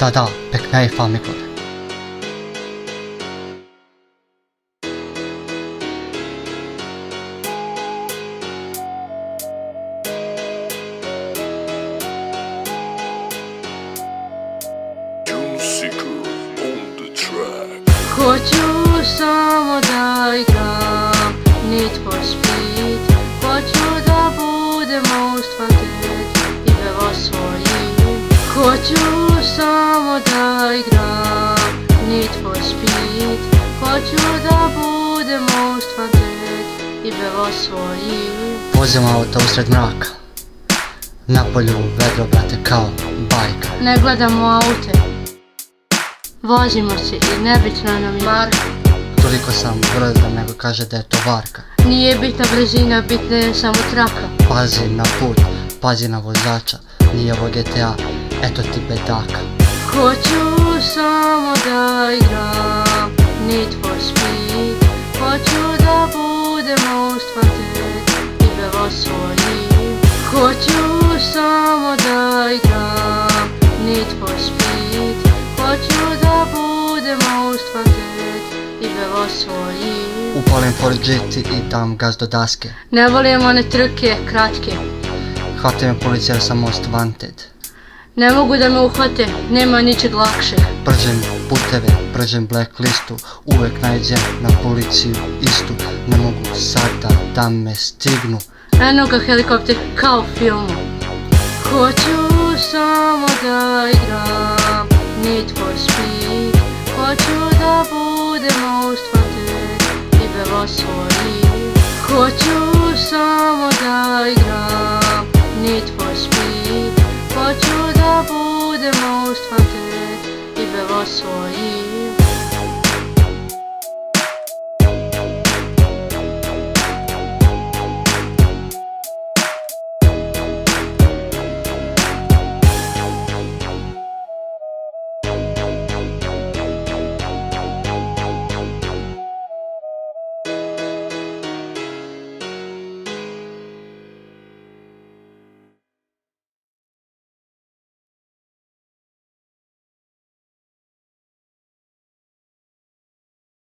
Da, da, pekne i famigore. Juicy Crew on the track. Hoću samo da igram Need for speed Hoću da budem most wanted I bevo svojim for speed Hoću da budem most wanted I bevo svojim Vozim auto usred mraka. Na polju vedro, brate, kao bajka. Ne gledamo aute Vozimo se i nebitna nam je marka Toliko sam brzo nego kaže da je to varka. Nije bitna brzina, bitna je samo traka Pazi na put, pazi na vozača. Nije ovo GTA, eto ti bedaka. Hoću samo igram Need for speed Hoću da budem most wanted I svojim Hoću samo da igram Need for speed Hoću da budem most wanted I svojim Upalim Ford GT i dam gaz do daske. Ne volim one trke, kratke Hvati me policija sam most wanted. Ne mogu da me uhvate, nema ničeg lakšeg. Pržim puteve, pržim blacklistu, uvek najđem na policiju istu. Ne mogu sada da me stignu. Eno ga helikopter kao u filmu Hoću samo da igram Need for speed. Hoću da budem wanted I bevo svojim Hoću samo da igram Need for speed Hoću da budem most wanted I bevo svojim